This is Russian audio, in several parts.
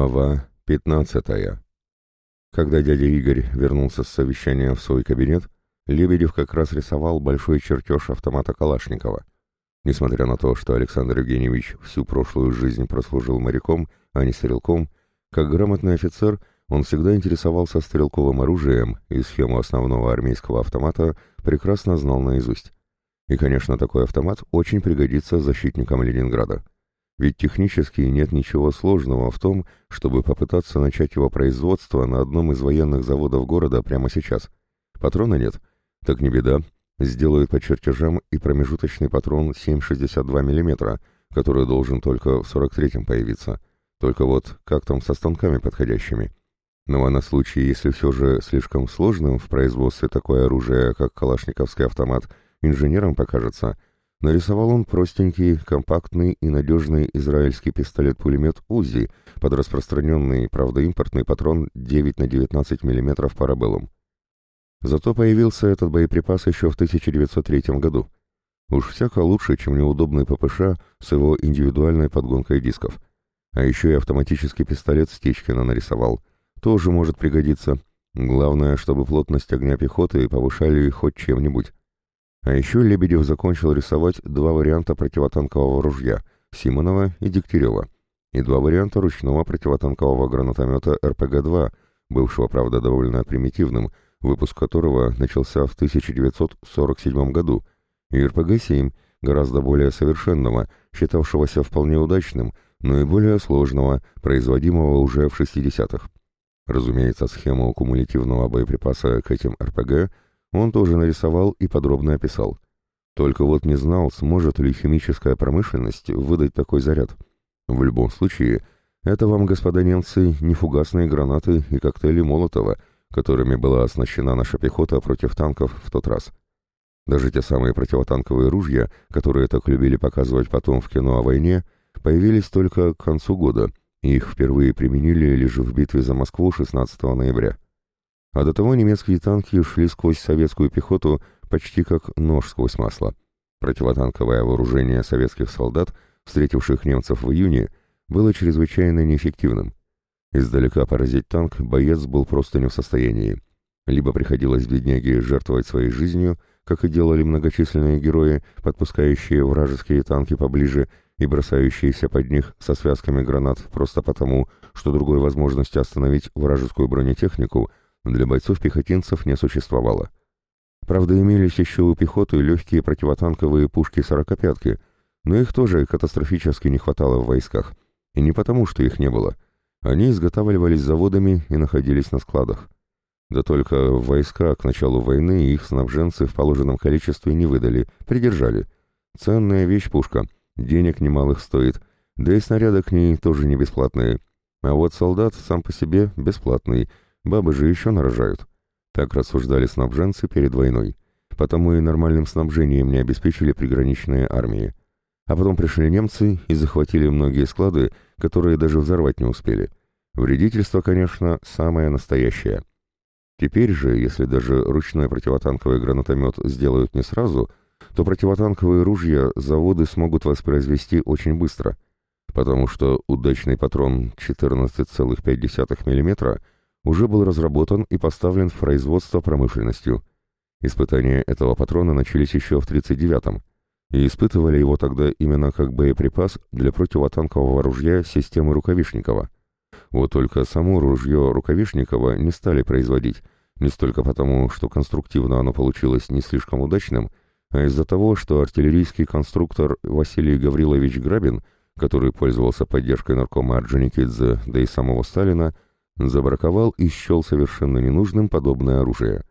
Глава 15. Когда дядя Игорь вернулся с совещания в свой кабинет, Лебедев как раз рисовал большой чертеж автомата Калашникова. Несмотря на то, что Александр Евгеньевич всю прошлую жизнь прослужил моряком, а не стрелком, как грамотный офицер он всегда интересовался стрелковым оружием и схему основного армейского автомата прекрасно знал наизусть. И, конечно, такой автомат очень пригодится защитникам Ленинграда. Ведь технически нет ничего сложного в том, чтобы попытаться начать его производство на одном из военных заводов города прямо сейчас. Патрона нет? Так не беда. Сделают по чертежам и промежуточный патрон 7,62 мм, который должен только в 43-м появиться. Только вот как там со станками подходящими? Ну а на случай, если все же слишком сложным в производстве такое оружие, как калашниковский автомат, инженерам покажется – Нарисовал он простенький, компактный и надежный израильский пистолет-пулемет УЗИ под распространенный, правда импортный патрон 9 на 19 мм парабеллум. Зато появился этот боеприпас еще в 1903 году. Уж всяко лучше, чем неудобный ППШ с его индивидуальной подгонкой дисков. А еще и автоматический пистолет Стечкина нарисовал. Тоже может пригодиться. Главное, чтобы плотность огня пехоты повышали хоть чем-нибудь. А еще Лебедев закончил рисовать два варианта противотанкового ружья – Симонова и Дегтярева, и два варианта ручного противотанкового гранатомета РПГ-2, бывшего, правда, довольно примитивным, выпуск которого начался в 1947 году, и РПГ-7, гораздо более совершенного, считавшегося вполне удачным, но и более сложного, производимого уже в 60-х. Разумеется, схему кумулятивного боеприпаса к этим РПГ – он тоже нарисовал и подробно описал. Только вот не знал, сможет ли химическая промышленность выдать такой заряд. В любом случае, это вам, господа немцы, не фугасные гранаты и коктейли Молотова, которыми была оснащена наша пехота против танков в тот раз. Даже те самые противотанковые ружья, которые так любили показывать потом в кино о войне, появились только к концу года, и их впервые применили лишь в битве за Москву 16 ноября. А до того немецкие танки шли сквозь советскую пехоту почти как нож сквозь масло. Противотанковое вооружение советских солдат, встретивших немцев в июне, было чрезвычайно неэффективным. Издалека поразить танк боец был просто не в состоянии. Либо приходилось бедняге жертвовать своей жизнью, как и делали многочисленные герои, подпускающие вражеские танки поближе и бросающиеся под них со связками гранат просто потому, что другой возможности остановить вражескую бронетехнику для бойцов-пехотинцев не существовало. Правда, имелись еще у пехоты легкие противотанковые пушки-сорокопятки, но их тоже катастрофически не хватало в войсках. И не потому, что их не было. Они изготавливались заводами и находились на складах. Да только в войска к началу войны их снабженцы в положенном количестве не выдали, придержали. Ценная вещь пушка, денег немалых стоит, да и снаряды к ней тоже не бесплатные. А вот солдат сам по себе бесплатный — Бабы же еще нарожают. Так рассуждали снабженцы перед войной. Потому и нормальным снабжением не обеспечили приграничные армии. А потом пришли немцы и захватили многие склады, которые даже взорвать не успели. Вредительство, конечно, самое настоящее. Теперь же, если даже ручной противотанковый гранатомет сделают не сразу, то противотанковые ружья заводы смогут воспроизвести очень быстро, потому что удачный патрон 14,5 мм уже был разработан и поставлен в производство промышленностью. Испытания этого патрона начались еще в 1939-м, и испытывали его тогда именно как боеприпас для противотанкового ружья системы Рукавишникова. Вот только само ружье Рукавишникова не стали производить, не столько потому, что конструктивно оно получилось не слишком удачным, а из-за того, что артиллерийский конструктор Василий Гаврилович Грабин, который пользовался поддержкой наркома Орджоникидзе, да и самого Сталина, забраковал и счел совершенно ненужным подобное оружие.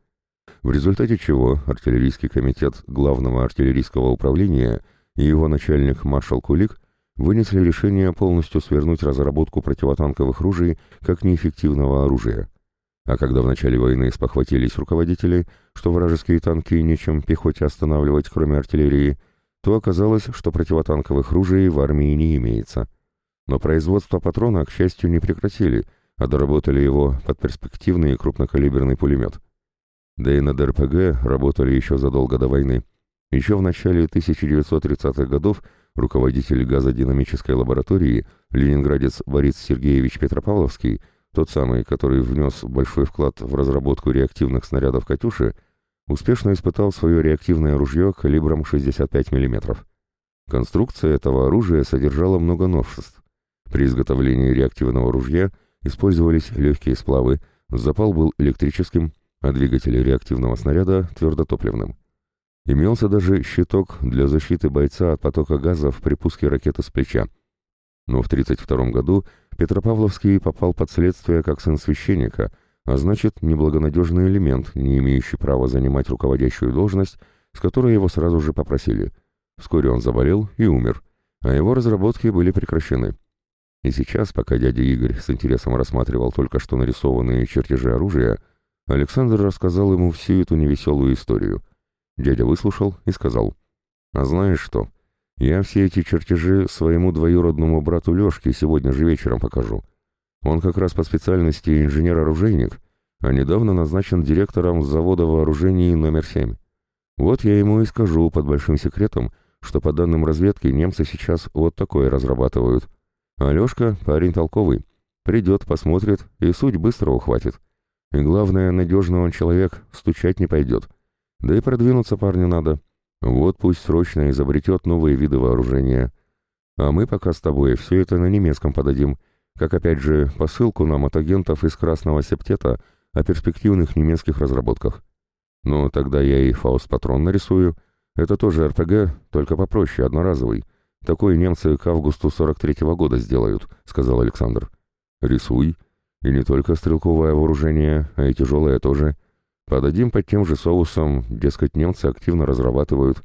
В результате чего артиллерийский комитет Главного артиллерийского управления и его начальник маршал Кулик вынесли решение полностью свернуть разработку противотанковых ружей как неэффективного оружия. А когда в начале войны спохватились руководители, что вражеские танки нечем пехоте останавливать, кроме артиллерии, то оказалось, что противотанковых ружей в армии не имеется. Но производство патрона, к счастью, не прекратили – а доработали его под перспективный крупнокалиберный пулемет. Да и над РПГ работали еще задолго до войны. Еще в начале 1930-х годов руководитель газодинамической лаборатории ленинградец Борис Сергеевич Петропавловский, тот самый, который внес большой вклад в разработку реактивных снарядов «Катюши», успешно испытал свое реактивное ружье калибром 65 мм. Конструкция этого оружия содержала много новшеств. При изготовлении реактивного ружья использовались легкие сплавы, запал был электрическим, а двигатель реактивного снаряда – твердотопливным. Имелся даже щиток для защиты бойца от потока газа при пуске ракеты с плеча. Но в 1932 году Петропавловский попал под следствие как сын священника, а значит, неблагонадежный элемент, не имеющий права занимать руководящую должность, с которой его сразу же попросили. Вскоре он заболел и умер, а его разработки были прекращены. И сейчас, пока дядя Игорь с интересом рассматривал только что нарисованные чертежи оружия, Александр рассказал ему всю эту невеселую историю. Дядя выслушал и сказал, «А знаешь что, я все эти чертежи своему двоюродному брату Лешке сегодня же вечером покажу. Он как раз по специальности инженер-оружейник, а недавно назначен директором завода вооружений номер 7. Вот я ему и скажу под большим секретом, что по данным разведки немцы сейчас вот такое разрабатывают. А Лешка парень толковый. Придет, посмотрит и суть быстро ухватит. И главное, надежный он человек, стучать не пойдет. Да и продвинуться парню надо. Вот пусть срочно изобретет новые виды вооружения. А мы пока с тобой все это на немецком подадим, как опять же посылку нам от агентов из Красного Септета о перспективных немецких разработках. Ну, тогда я и фауст-патрон нарисую. Это тоже РПГ, только попроще, одноразовый. Такой немцы к августу 43-го года сделают, сказал Александр. Рисуй. И не только стрелковое вооружение, а и тяжелое тоже. Подадим под тем же соусом, дескать, немцы активно разрабатывают.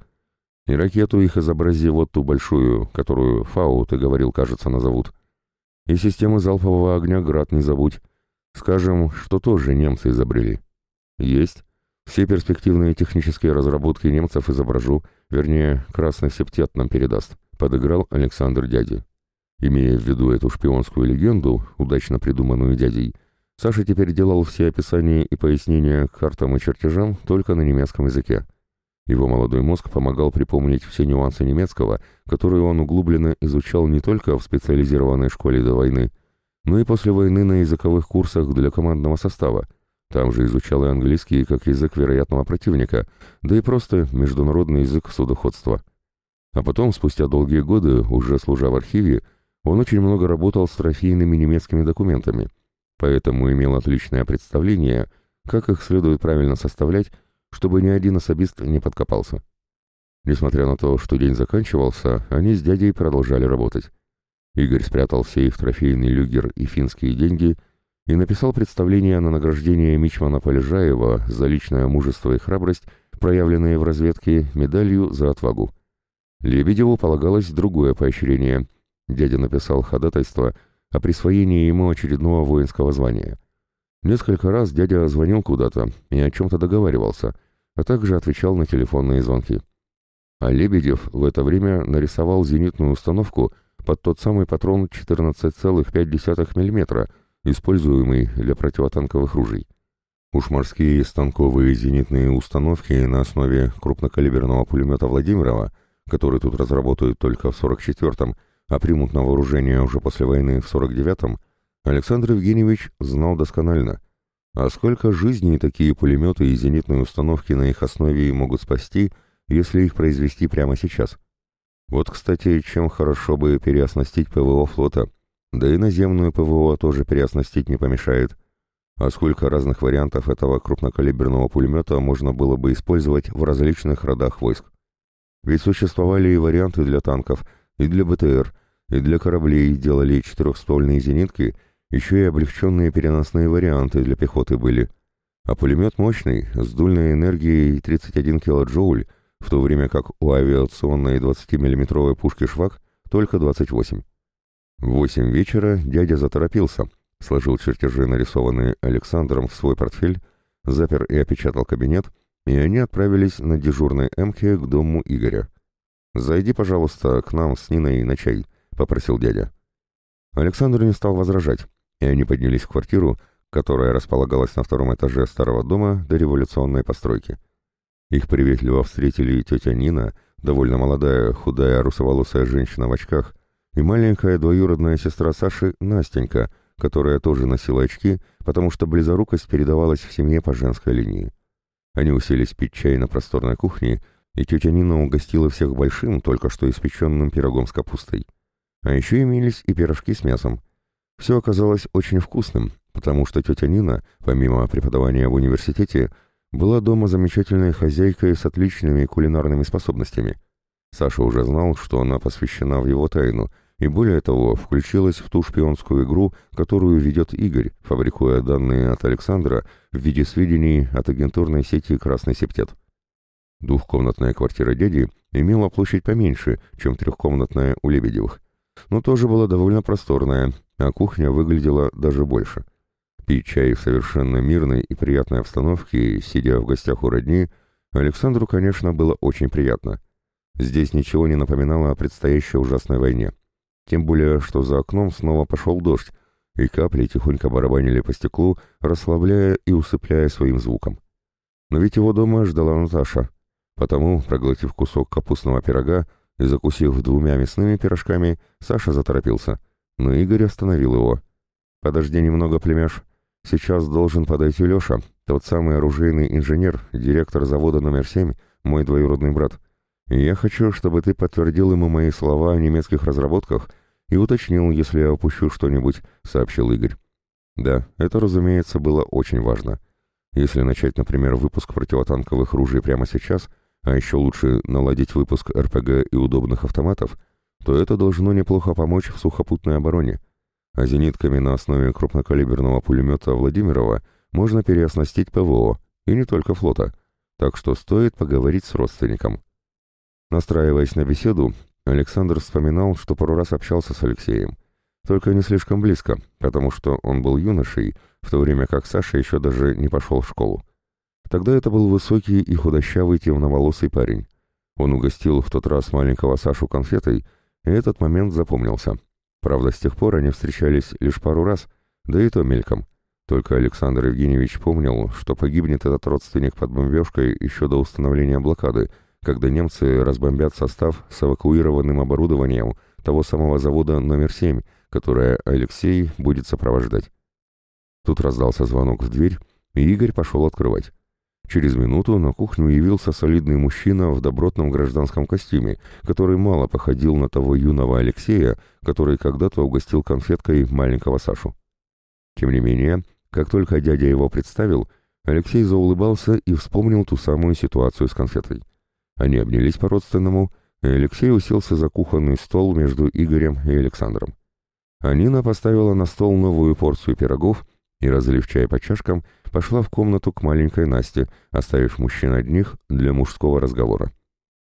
И ракету их изобрази вот ту большую, которую Фау, ты говорил, кажется, назовут. И системы залпового огня «Град» не забудь. Скажем, что тоже немцы изобрели. Есть. Все перспективные технические разработки немцев изображу, вернее, Красный Септет нам передаст, подыграл Александр дяди. Имея в виду эту шпионскую легенду, удачно придуманную дядей, Саша теперь делал все описания и пояснения к картам и чертежам только на немецком языке. Его молодой мозг помогал припомнить все нюансы немецкого, которые он углубленно изучал не только в специализированной школе до войны, но и после войны на языковых курсах для командного состава. Там же изучал и английский как язык вероятного противника, да и просто международный язык судоходства. А потом, спустя долгие годы, уже служа в архиве, он очень много работал с трофейными немецкими документами – поэтому имел отличное представление, как их следует правильно составлять, чтобы ни один особист не подкопался. Несмотря на то, что день заканчивался, они с дядей продолжали работать. Игорь спрятал все их трофейный люгер и финские деньги и написал представление на награждение Мичмана Полежаева за личное мужество и храбрость, проявленные в разведке медалью за отвагу. Лебедеву полагалось другое поощрение. Дядя написал ходатайство – о присвоении ему очередного воинского звания. Несколько раз дядя звонил куда-то и о чем-то договаривался, а также отвечал на телефонные звонки. А Лебедев в это время нарисовал зенитную установку под тот самый патрон 14,5 мм, используемый для противотанковых ружей. Уж морские станковые зенитные установки на основе крупнокалиберного пулемета Владимирова, который тут разработают только в 44-м, а примут на вооружение уже после войны в 49-м, Александр Евгеньевич знал досконально. А сколько жизней такие пулеметы и зенитные установки на их основе могут спасти, если их произвести прямо сейчас? Вот, кстати, чем хорошо бы переоснастить ПВО флота. Да и наземную ПВО тоже переоснастить не помешает. А сколько разных вариантов этого крупнокалиберного пулемета можно было бы использовать в различных родах войск? Ведь существовали и варианты для танков – и для БТР, и для кораблей делали четырехствольные зенитки, еще и облегченные переносные варианты для пехоты были. А пулемет мощный, с дульной энергией 31 килоджоуль, в то время как у авиационной 20-миллиметровой пушки «Швак» только 28. В 8 вечера дядя заторопился, сложил чертежи, нарисованные Александром, в свой портфель, запер и опечатал кабинет, и они отправились на дежурной «Эмке» к дому Игоря. «Зайди, пожалуйста, к нам с Ниной на чай», — попросил дядя. Александр не стал возражать, и они поднялись в квартиру, которая располагалась на втором этаже старого дома до революционной постройки. Их приветливо встретили тетя Нина, довольно молодая, худая, русоволосая женщина в очках, и маленькая двоюродная сестра Саши Настенька, которая тоже носила очки, потому что близорукость передавалась в семье по женской линии. Они уселись пить чай на просторной кухне, и тетя Нина угостила всех большим, только что испеченным пирогом с капустой. А еще имелись и пирожки с мясом. Все оказалось очень вкусным, потому что тетя Нина, помимо преподавания в университете, была дома замечательной хозяйкой с отличными кулинарными способностями. Саша уже знал, что она посвящена в его тайну, и более того, включилась в ту шпионскую игру, которую ведет Игорь, фабрикуя данные от Александра в виде сведений от агентурной сети «Красный септет». Двухкомнатная квартира дяди имела площадь поменьше, чем трехкомнатная у Лебедевых, но тоже была довольно просторная, а кухня выглядела даже больше. Пить чай в совершенно мирной и приятной обстановке, сидя в гостях у родни, Александру, конечно, было очень приятно. Здесь ничего не напоминало о предстоящей ужасной войне. Тем более, что за окном снова пошел дождь, и капли тихонько барабанили по стеклу, расслабляя и усыпляя своим звуком. Но ведь его дома ждала Наташа. Потому, проглотив кусок капустного пирога и закусив двумя мясными пирожками, Саша заторопился. Но Игорь остановил его. «Подожди немного, племяш. Сейчас должен подойти Леша, тот самый оружейный инженер, директор завода номер семь, мой двоюродный брат. Я хочу, чтобы ты подтвердил ему мои слова о немецких разработках и уточнил, если я упущу что-нибудь», — сообщил Игорь. Да, это, разумеется, было очень важно. Если начать, например, выпуск противотанковых ружей прямо сейчас, а еще лучше наладить выпуск РПГ и удобных автоматов, то это должно неплохо помочь в сухопутной обороне а зенитками на основе крупнокалиберного пулемета Владимирова можно переоснастить ПВО, и не только флота, так что стоит поговорить с родственником. Настраиваясь на беседу, Александр вспоминал, что пару раз общался с Алексеем, только не слишком близко, потому что он был юношей, в то время как Саша еще даже не пошел в школу. Тогда это был высокий и худощавый темноволосый парень. Он угостил в тот раз маленького Сашу конфетой, и этот момент запомнился. Правда, с тех пор они встречались лишь пару раз, да и то мельком. Только Александр Евгеньевич помнил, что погибнет этот родственник под бомбежкой еще до установления блокады, когда немцы разбомбят состав с эвакуированным оборудованием того самого завода номер 7, которое Алексей будет сопровождать. Тут раздался звонок в дверь, и Игорь пошел открывать. Через минуту на кухню явился солидный мужчина в добротном гражданском костюме, который мало походил на того юного Алексея, который когда-то угостил конфеткой маленького Сашу. Тем не менее, как только дядя его представил, Алексей заулыбался и вспомнил ту самую ситуацию с конфетой. Они обнялись по-родственному, и Алексей уселся за кухонный стол между Игорем и Александром. А Нина поставила на стол новую порцию пирогов и, разлив чай по чашкам, пошла в комнату к маленькой Насте, оставив мужчин одних для мужского разговора.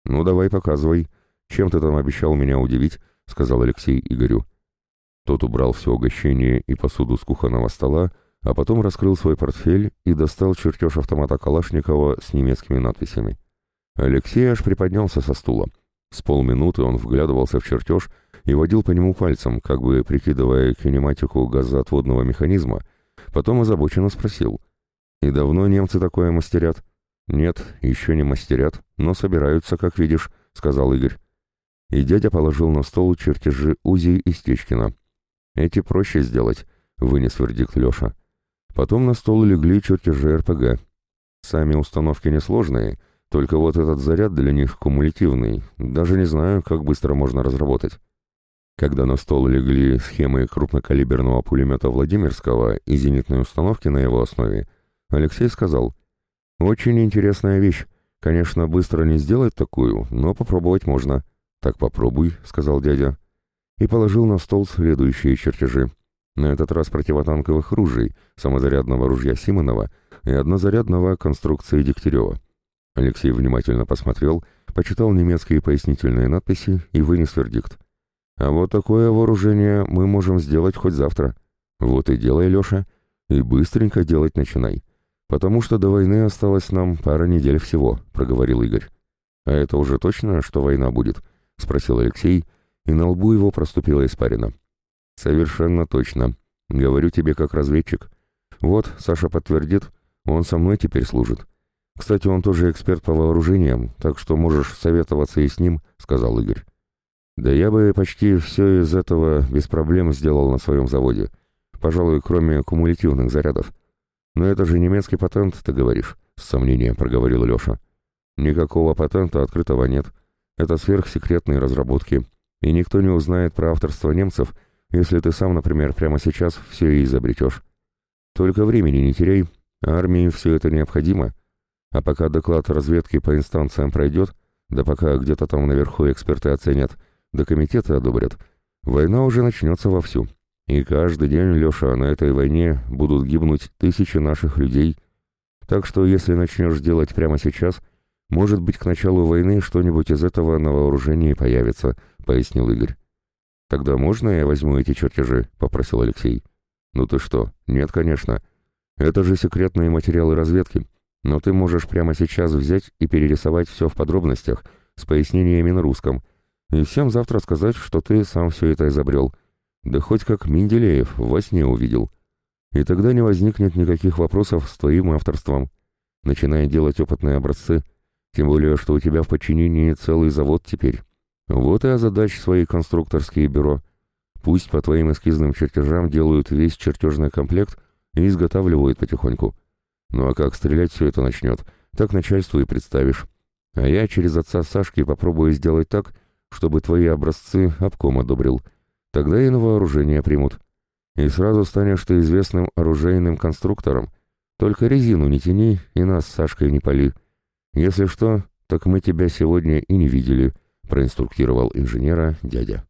«Ну, давай показывай. Чем ты там обещал меня удивить?» — сказал Алексей Игорю. Тот убрал все угощение и посуду с кухонного стола, а потом раскрыл свой портфель и достал чертеж автомата Калашникова с немецкими надписями. Алексей аж приподнялся со стула. С полминуты он вглядывался в чертеж и водил по нему пальцем, как бы прикидывая кинематику газоотводного механизма, потом озабоченно спросил — «И давно немцы такое мастерят?» «Нет, еще не мастерят, но собираются, как видишь», — сказал Игорь. И дядя положил на стол чертежи Узи и Стечкина. «Эти проще сделать», — вынес вердикт Леша. Потом на стол легли чертежи РПГ. Сами установки несложные, только вот этот заряд для них кумулятивный. Даже не знаю, как быстро можно разработать. Когда на стол легли схемы крупнокалиберного пулемета Владимирского и зенитной установки на его основе, Алексей сказал, «Очень интересная вещь. Конечно, быстро не сделать такую, но попробовать можно». «Так попробуй», — сказал дядя. И положил на стол следующие чертежи. На этот раз противотанковых ружей, самозарядного ружья Симонова и однозарядного конструкции Дегтярева. Алексей внимательно посмотрел, почитал немецкие пояснительные надписи и вынес вердикт. «А вот такое вооружение мы можем сделать хоть завтра. Вот и делай, Леша, и быстренько делать начинай. «Потому что до войны осталось нам пара недель всего», — проговорил Игорь. «А это уже точно, что война будет?» — спросил Алексей, и на лбу его проступила испарина. «Совершенно точно. Говорю тебе как разведчик. Вот, Саша подтвердит, он со мной теперь служит. Кстати, он тоже эксперт по вооружениям, так что можешь советоваться и с ним», — сказал Игорь. Да я бы почти все из этого без проблем сделал на своем заводе. Пожалуй, кроме кумулятивных зарядов. Но это же немецкий патент, ты говоришь, с сомнением проговорил Леша. Никакого патента открытого нет. Это сверхсекретные разработки, и никто не узнает про авторство немцев, если ты сам, например, прямо сейчас все и изобретешь. Только времени не теряй, армии все это необходимо, а пока доклад разведки по инстанциям пройдет, да пока где-то там наверху эксперты оценят, да комитеты одобрят, война уже начнется вовсю. И каждый день, Леша, на этой войне будут гибнуть тысячи наших людей. Так что если начнешь делать прямо сейчас, может быть, к началу войны что-нибудь из этого на вооружении появится, пояснил Игорь. Тогда можно я возьму эти чертежи? попросил Алексей. Ну ты что? Нет, конечно. Это же секретные материалы разведки. Но ты можешь прямо сейчас взять и перерисовать все в подробностях, с пояснениями на русском, и всем завтра сказать, что ты сам все это изобрел. Да хоть как Менделеев во сне увидел. И тогда не возникнет никаких вопросов с твоим авторством. Начинай делать опытные образцы, тем более, что у тебя в подчинении целый завод теперь. Вот и озадач свои конструкторские бюро. Пусть по твоим эскизным чертежам делают весь чертежный комплект и изготавливают потихоньку. Ну а как стрелять все это начнет, так начальству и представишь. А я через отца Сашки попробую сделать так, чтобы твои образцы обком одобрил. Тогда и на вооружение примут. И сразу станешь ты известным оружейным конструктором. Только резину не тяни и нас с Сашкой не пали. Если что, так мы тебя сегодня и не видели», — проинструктировал инженера дядя.